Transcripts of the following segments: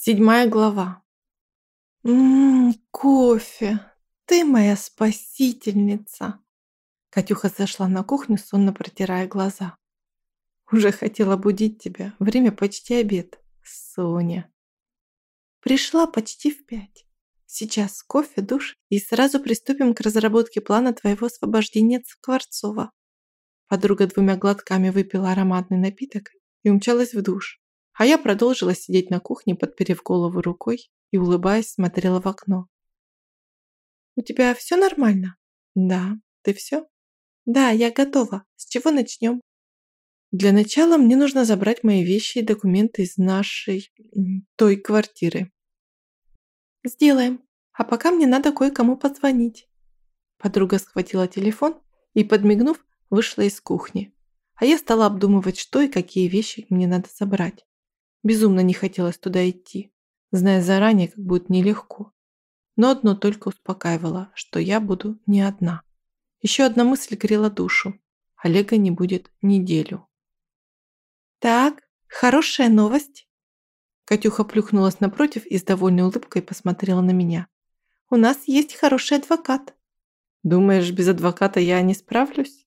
Седьмая глава. Ммм, кофе. Ты моя спасительница. Катюха зашла на кухню, сонно протирая глаза. Уже хотела будить тебя. Время почти обед. Соня. Пришла почти в пять. Сейчас кофе, душ и сразу приступим к разработке плана твоего освобождения от Скворцова. Подруга двумя глотками выпила ароматный напиток и умчалась в душ. А я продолжила сидеть на кухне, подперев голову рукой и, улыбаясь, смотрела в окно. «У тебя все нормально?» «Да. Ты все?» «Да, я готова. С чего начнем?» «Для начала мне нужно забрать мои вещи и документы из нашей... той квартиры». «Сделаем. А пока мне надо кое-кому позвонить». Подруга схватила телефон и, подмигнув, вышла из кухни. А я стала обдумывать, что и какие вещи мне надо забрать. Безумно не хотелось туда идти, зная заранее, как будет нелегко. Но одно только успокаивало, что я буду не одна. Еще одна мысль грела душу. Олега не будет неделю. «Так, хорошая новость!» Катюха плюхнулась напротив и с довольной улыбкой посмотрела на меня. «У нас есть хороший адвокат». «Думаешь, без адвоката я не справлюсь?»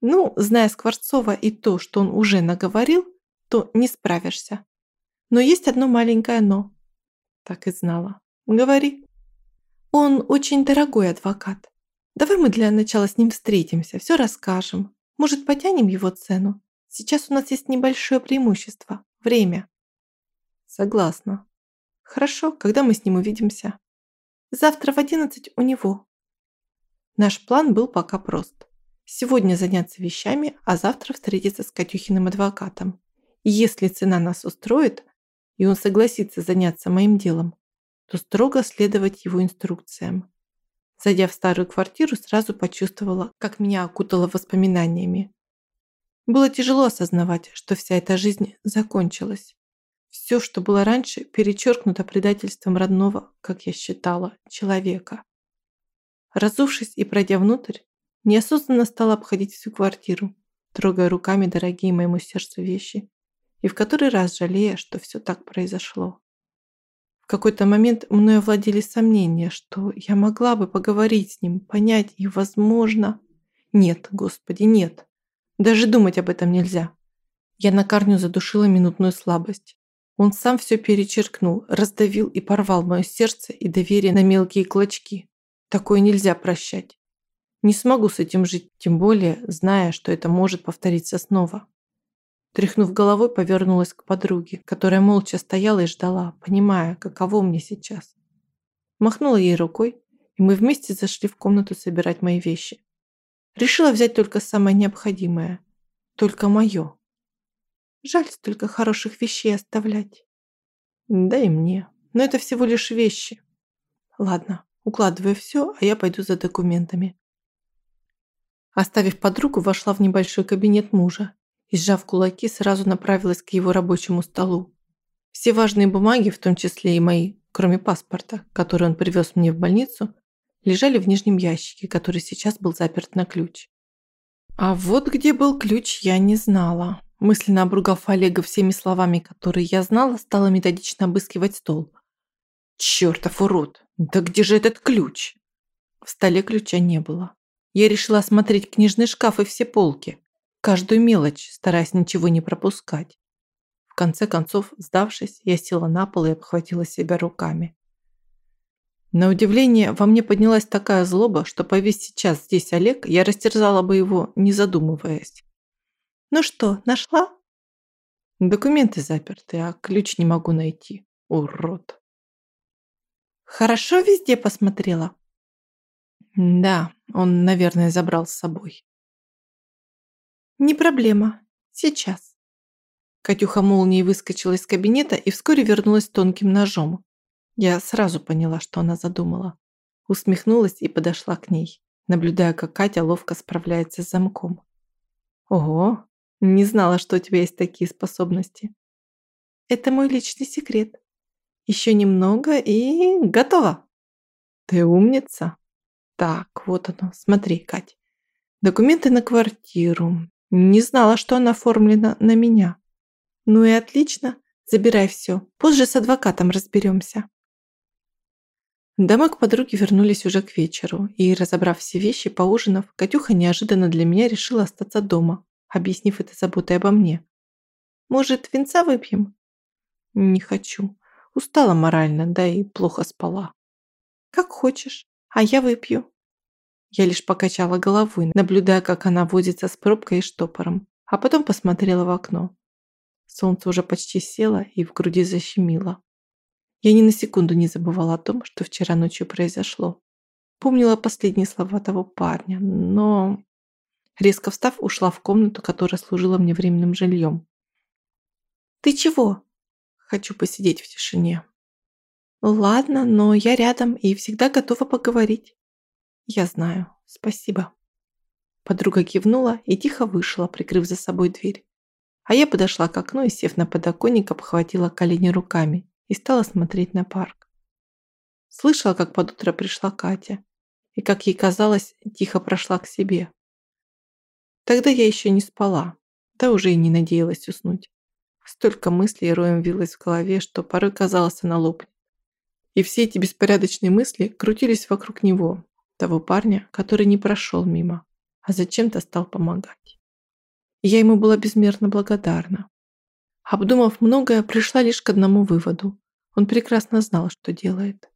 «Ну, зная Скворцова и то, что он уже наговорил, то не справишься. Но есть одно маленькое «но». Так и знала. Говори. Он очень дорогой адвокат. Давай мы для начала с ним встретимся, все расскажем. Может, потянем его цену? Сейчас у нас есть небольшое преимущество – время. Согласна. Хорошо, когда мы с ним увидимся? Завтра в одиннадцать у него. Наш план был пока прост. Сегодня заняться вещами, а завтра встретиться с Катюхиным адвокатом. И если цена нас устроит, и он согласится заняться моим делом, то строго следовать его инструкциям. Зайдя в старую квартиру, сразу почувствовала, как меня окутало воспоминаниями. Было тяжело осознавать, что вся эта жизнь закончилась. Все, что было раньше, перечеркнуто предательством родного, как я считала, человека. Разувшись и пройдя внутрь, неосознанно стала обходить всю квартиру, трогая руками дорогие моему сердцу вещи и в который раз жалея, что все так произошло. В какой-то момент мной овладели сомнения, что я могла бы поговорить с ним, понять и, возможно... Нет, Господи, нет. Даже думать об этом нельзя. Я на корню задушила минутную слабость. Он сам все перечеркнул, раздавил и порвал мое сердце и доверие на мелкие клочки. Такое нельзя прощать. Не смогу с этим жить, тем более, зная, что это может повториться снова. Тряхнув головой, повернулась к подруге, которая молча стояла и ждала, понимая, каково мне сейчас. Махнула ей рукой, и мы вместе зашли в комнату собирать мои вещи. Решила взять только самое необходимое, только мое. Жаль столько хороших вещей оставлять. Да и мне, но это всего лишь вещи. Ладно, укладываю все, а я пойду за документами. Оставив подругу, вошла в небольшой кабинет мужа и, сжав кулаки, сразу направилась к его рабочему столу. Все важные бумаги, в том числе и мои, кроме паспорта, который он привез мне в больницу, лежали в нижнем ящике, который сейчас был заперт на ключ. А вот где был ключ, я не знала. Мысленно обругав Олега всеми словами, которые я знала, стала методично обыскивать стол. Чертов урод! Да где же этот ключ? В столе ключа не было. Я решила осмотреть книжный шкаф и все полки каждую мелочь, стараясь ничего не пропускать. В конце концов, сдавшись, я села на пол и обхватила себя руками. На удивление, во мне поднялась такая злоба, что повесь сейчас здесь Олег, я растерзала бы его, не задумываясь. «Ну что, нашла?» «Документы заперты, а ключ не могу найти. Урод!» «Хорошо везде посмотрела?» «Да, он, наверное, забрал с собой». «Не проблема. Сейчас». Катюха молнией выскочила из кабинета и вскоре вернулась тонким ножом. Я сразу поняла, что она задумала. Усмехнулась и подошла к ней, наблюдая, как Катя ловко справляется с замком. «Ого, не знала, что у тебя есть такие способности». «Это мой личный секрет. Еще немного и готово». «Ты умница». «Так, вот оно, смотри, Кать. Документы на квартиру, не знала, что она оформлена на меня. Ну и отлично. Забирай все. Позже с адвокатом разберемся. Домой к подруге вернулись уже к вечеру, и, разобрав все вещи, поужинав, Катюха неожиданно для меня решила остаться дома, объяснив это заботой обо мне. «Может, винца выпьем?» «Не хочу. Устала морально, да и плохо спала». «Как хочешь, а я выпью». Я лишь покачала головой, наблюдая, как она возится с пробкой и штопором, а потом посмотрела в окно. Солнце уже почти село и в груди защемило. Я ни на секунду не забывала о том, что вчера ночью произошло. Помнила последние слова того парня, но... Резко встав, ушла в комнату, которая служила мне временным жильем. «Ты чего?» «Хочу посидеть в тишине». «Ладно, но я рядом и всегда готова поговорить». «Я знаю. Спасибо». Подруга кивнула и тихо вышла, прикрыв за собой дверь. А я подошла к окну и, сев на подоконник, обхватила колени руками и стала смотреть на парк. Слышала, как под утро пришла Катя, и, как ей казалось, тихо прошла к себе. Тогда я еще не спала, да уже и не надеялась уснуть. Столько мыслей роем вилось в голове, что порой казалось, она лопнет. И все эти беспорядочные мысли крутились вокруг него, того парня, который не прошел мимо, а зачем-то стал помогать. Я ему была безмерно благодарна. Обдумав многое, пришла лишь к одному выводу. Он прекрасно знал, что делает.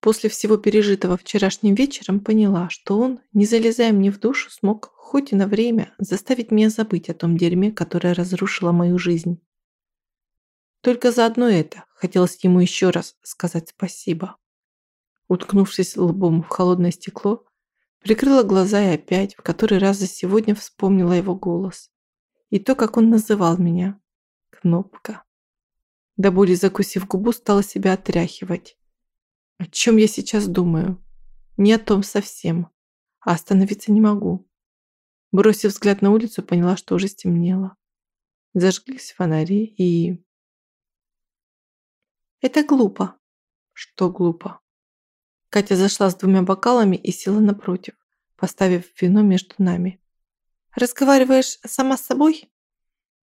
После всего пережитого вчерашним вечером поняла, что он, не залезая мне в душу, смог хоть и на время заставить меня забыть о том дерьме, которое разрушило мою жизнь. Только за одно это хотелось ему еще раз сказать спасибо. Уткнувшись лбом в холодное стекло, прикрыла глаза и опять в который раз за сегодня вспомнила его голос. И то, как он называл меня, кнопка. До боли закусив губу, стала себя отряхивать. О чем я сейчас думаю? Не о том совсем. А остановиться не могу. Бросив взгляд на улицу, поняла, что уже стемнело. Зажглись фонари и... Это глупо. Что глупо? Катя зашла с двумя бокалами и села напротив, поставив вино между нами. Разговариваешь сама с собой?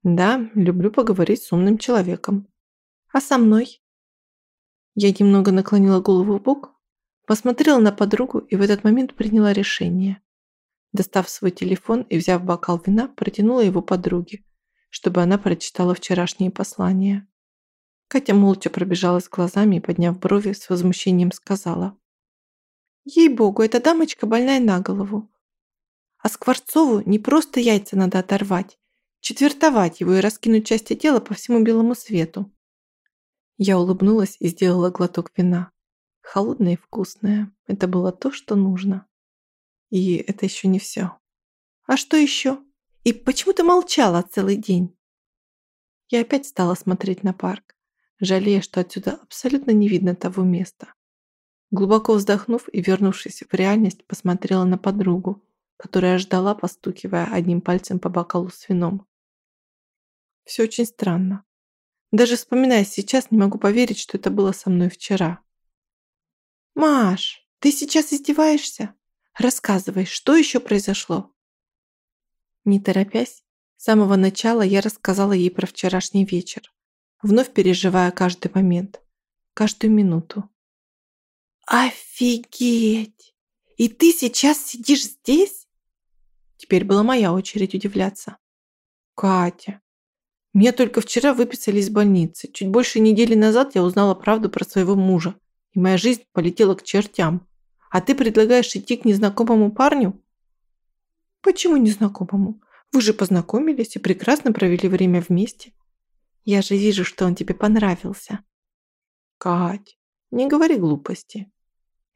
Да, люблю поговорить с умным человеком. А со мной? Я немного наклонила голову в бок, посмотрела на подругу и в этот момент приняла решение. Достав свой телефон и взяв бокал вина, протянула его подруге, чтобы она прочитала вчерашние послания. Катя молча пробежалась глазами и, подняв брови, с возмущением сказала. «Ей-богу, эта дамочка больная на голову. А Скворцову не просто яйца надо оторвать, четвертовать его и раскинуть части тела по всему белому свету. Я улыбнулась и сделала глоток вина. Холодное и вкусное. Это было то, что нужно. И это еще не все. А что еще? И почему ты молчала целый день? Я опять стала смотреть на парк, жалея, что отсюда абсолютно не видно того места. Глубоко вздохнув и вернувшись в реальность, посмотрела на подругу, которая ждала, постукивая одним пальцем по бокалу с вином. Все очень странно. Даже вспоминая сейчас, не могу поверить, что это было со мной вчера. «Маш, ты сейчас издеваешься? Рассказывай, что еще произошло?» Не торопясь, с самого начала я рассказала ей про вчерашний вечер, вновь переживая каждый момент, каждую минуту. «Офигеть! И ты сейчас сидишь здесь?» Теперь была моя очередь удивляться. «Катя, меня только вчера выписали из больницы. Чуть больше недели назад я узнала правду про своего мужа. И моя жизнь полетела к чертям. А ты предлагаешь идти к незнакомому парню? Почему незнакомому? Вы же познакомились и прекрасно провели время вместе. Я же вижу, что он тебе понравился. Кать, не говори глупости.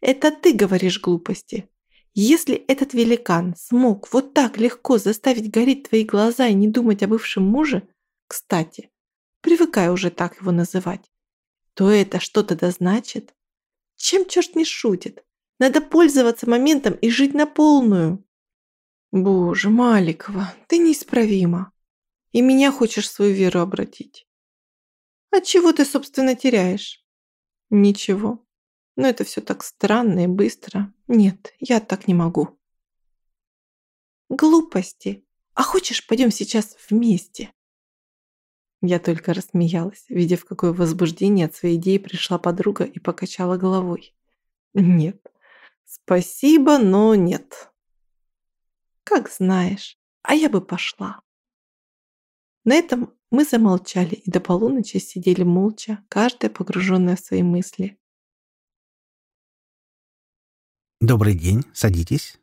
Это ты говоришь глупости. Если этот великан смог вот так легко заставить гореть твои глаза и не думать о бывшем муже, кстати, привыкай уже так его называть, то это что тогда значит? Чем черт не шутит? Надо пользоваться моментом и жить на полную. Боже, Маликова, ты неисправима. И меня хочешь свою веру обратить. А чего ты, собственно, теряешь? Ничего. Но это все так странно и быстро. Нет, я так не могу. Глупости. А хочешь, пойдем сейчас вместе? Я только рассмеялась, видя, в какое возбуждение от своей идеи пришла подруга и покачала головой. Нет. Спасибо, но нет. Как знаешь. А я бы пошла. На этом мы замолчали и до полуночи сидели молча, каждая погруженная в свои мысли. «Добрый день, садитесь».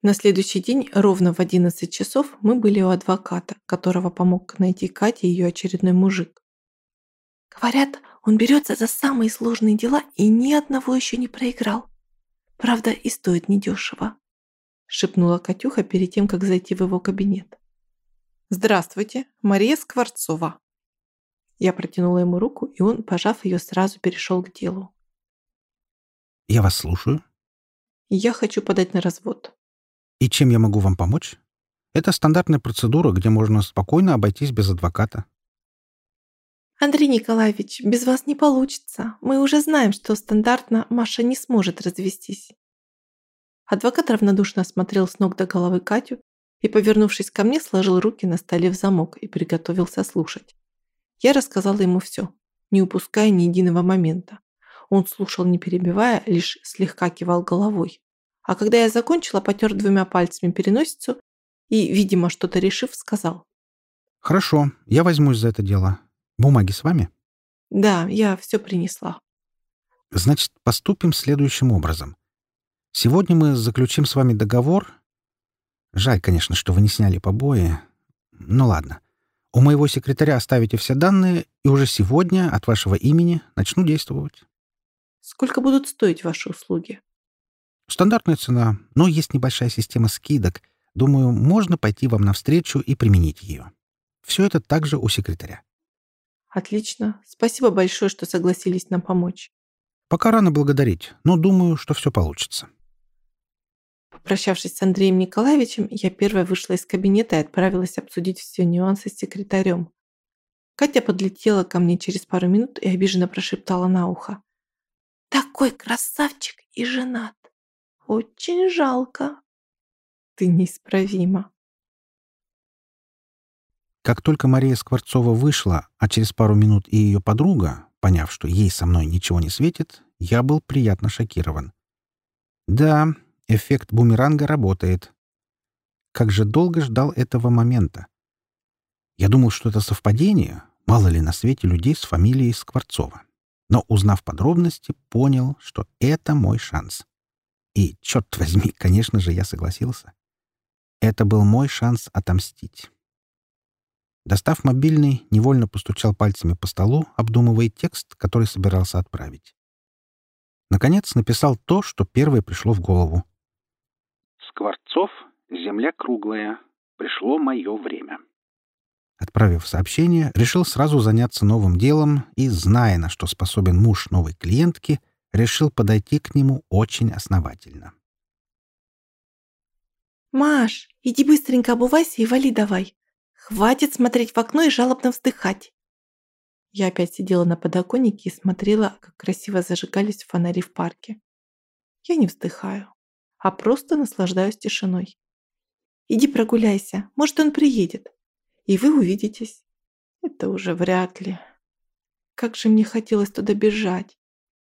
На следующий день ровно в 11 часов мы были у адвоката, которого помог найти Кате ее очередной мужик. Говорят, он берется за самые сложные дела и ни одного еще не проиграл. Правда, и стоит недешево. Шепнула Катюха перед тем, как зайти в его кабинет. «Здравствуйте, Мария Скворцова». Я протянула ему руку, и он, пожав ее, сразу перешел к делу. «Я вас слушаю», я хочу подать на развод. И чем я могу вам помочь? Это стандартная процедура, где можно спокойно обойтись без адвоката. Андрей Николаевич, без вас не получится. Мы уже знаем, что стандартно Маша не сможет развестись. Адвокат равнодушно осмотрел с ног до головы Катю и, повернувшись ко мне, сложил руки на столе в замок и приготовился слушать. Я рассказала ему все, не упуская ни единого момента. Он слушал, не перебивая, лишь слегка кивал головой. А когда я закончила, потер двумя пальцами переносицу и, видимо, что-то решив, сказал. «Хорошо, я возьмусь за это дело. Бумаги с вами?» «Да, я все принесла». «Значит, поступим следующим образом. Сегодня мы заключим с вами договор. Жаль, конечно, что вы не сняли побои. Ну ладно. У моего секретаря оставите все данные, и уже сегодня от вашего имени начну действовать». Сколько будут стоить ваши услуги? Стандартная цена, но есть небольшая система скидок. Думаю, можно пойти вам навстречу и применить ее. Все это также у секретаря. Отлично. Спасибо большое, что согласились нам помочь. Пока рано благодарить, но думаю, что все получится. Попрощавшись с Андреем Николаевичем, я первая вышла из кабинета и отправилась обсудить все нюансы с секретарем. Катя подлетела ко мне через пару минут и обиженно прошептала на ухо. Такой красавчик и женат. Очень жалко. Ты неисправима. Как только Мария Скворцова вышла, а через пару минут и ее подруга, поняв, что ей со мной ничего не светит, я был приятно шокирован. Да, эффект бумеранга работает. Как же долго ждал этого момента. Я думал, что это совпадение, мало ли на свете людей с фамилией Скворцова но, узнав подробности, понял, что это мой шанс. И, черт возьми, конечно же, я согласился. Это был мой шанс отомстить. Достав мобильный, невольно постучал пальцами по столу, обдумывая текст, который собирался отправить. Наконец написал то, что первое пришло в голову. «Скворцов, земля круглая. Пришло мое время». Отправив сообщение, решил сразу заняться новым делом и, зная, на что способен муж новой клиентки, решил подойти к нему очень основательно. «Маш, иди быстренько обувайся и вали давай. Хватит смотреть в окно и жалобно вздыхать». Я опять сидела на подоконнике и смотрела, как красиво зажигались фонари в парке. Я не вздыхаю, а просто наслаждаюсь тишиной. «Иди прогуляйся, может, он приедет и вы увидитесь. Это уже вряд ли. Как же мне хотелось туда бежать.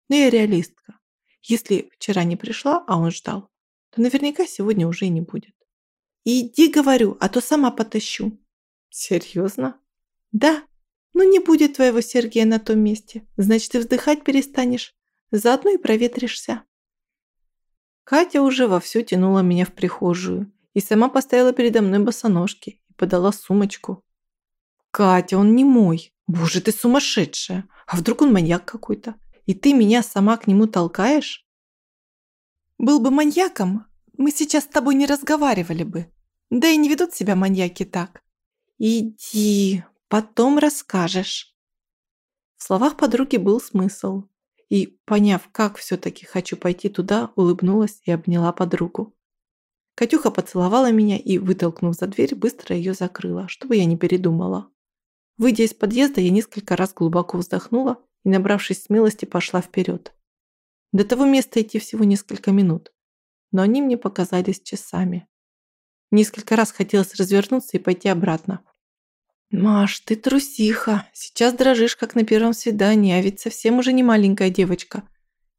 Но я реалистка. Если вчера не пришла, а он ждал, то наверняка сегодня уже и не будет. Иди, говорю, а то сама потащу. Серьезно? Да. Ну не будет твоего Сергея на том месте. Значит, ты вздыхать перестанешь. Заодно и проветришься. Катя уже вовсю тянула меня в прихожую и сама поставила передо мной босоножки подала сумочку. «Катя, он не мой. Боже, ты сумасшедшая. А вдруг он маньяк какой-то? И ты меня сама к нему толкаешь?» «Был бы маньяком, мы сейчас с тобой не разговаривали бы. Да и не ведут себя маньяки так. Иди, потом расскажешь». В словах подруги был смысл. И, поняв, как все-таки хочу пойти туда, улыбнулась и обняла подругу. Катюха поцеловала меня и, вытолкнув за дверь, быстро ее закрыла, чтобы я не передумала. Выйдя из подъезда, я несколько раз глубоко вздохнула и, набравшись смелости, пошла вперед. До того места идти всего несколько минут, но они мне показались часами. Несколько раз хотелось развернуться и пойти обратно. Маш, ты трусиха. Сейчас дрожишь, как на первом свидании, а ведь совсем уже не маленькая девочка.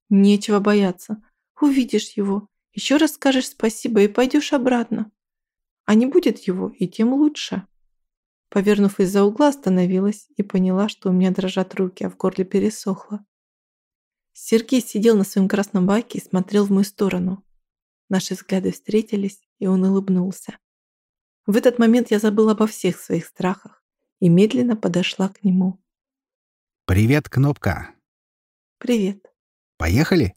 Нечего бояться. Увидишь его, еще раз скажешь спасибо и пойдешь обратно. А не будет его, и тем лучше. Повернув из-за угла, остановилась и поняла, что у меня дрожат руки, а в горле пересохло. Сергей сидел на своем красном байке и смотрел в мою сторону. Наши взгляды встретились, и он улыбнулся. В этот момент я забыла обо всех своих страхах и медленно подошла к нему. «Привет, Кнопка!» «Привет!» «Поехали?»